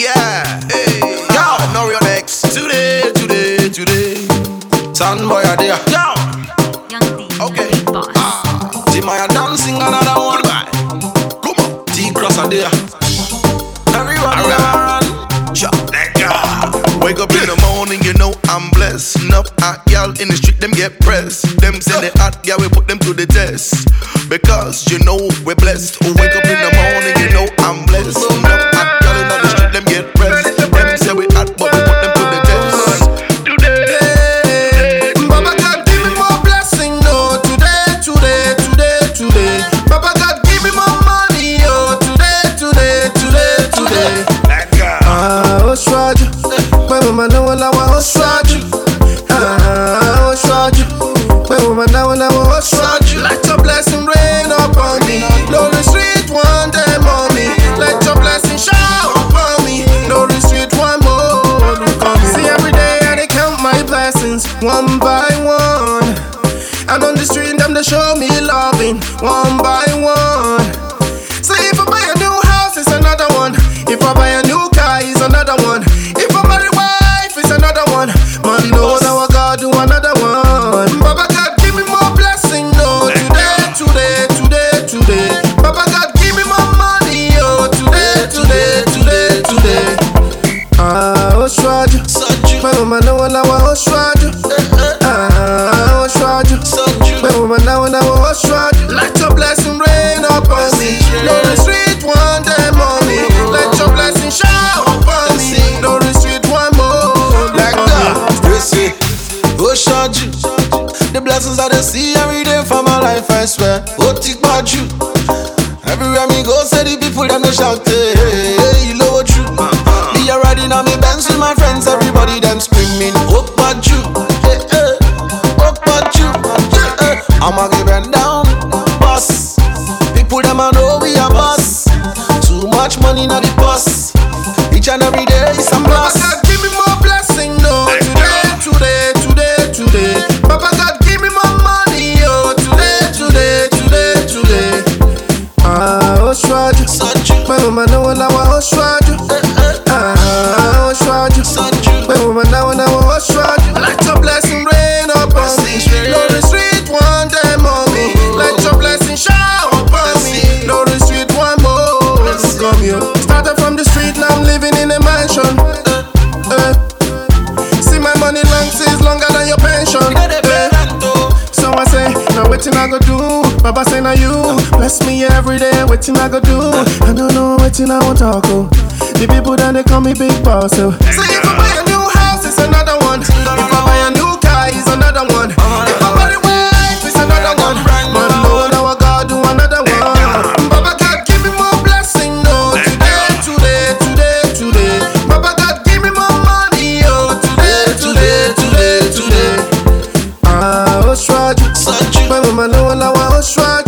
Yeah, hey, yo, know your next. Today, today, today. Son boy, are there. Yo, Young D, Okay. Ah, Timaya dancing another one. Come on, T cross are there. Everyone around. Chop that guy. Wake up in the morning, you know I'm blessed. Enough hot y'all in the street, them get pressed. Them say they hot, yeah, we put them to the test. Because you know we're blessed. Wake up in the morning, you know I'm blessed. Blessings one by one. And on the street, them they show me loving one by one. Ah, Oṣuaju, pé mo máa náwó láwọn Oṣuaju. Let your blessing rain upon me. No restrict one day, mommy. Let your blessing shower upon me. No restrict one more. like that. They say, Shaju, the blessings I dey see every day for my life, I swear. Oh Tikpaju, everywhere me go, say the people them they shout, know what true. Me a riding on me Benz with my People them a know we a boss. Too much money na the bus. Each and every day is a Baba I go do. Baba say now you bless me every day. Waiting I go do. I don't know waiting I want talk. Oh. The people that they call me big boss. Oh. So Wewe manola waoshwa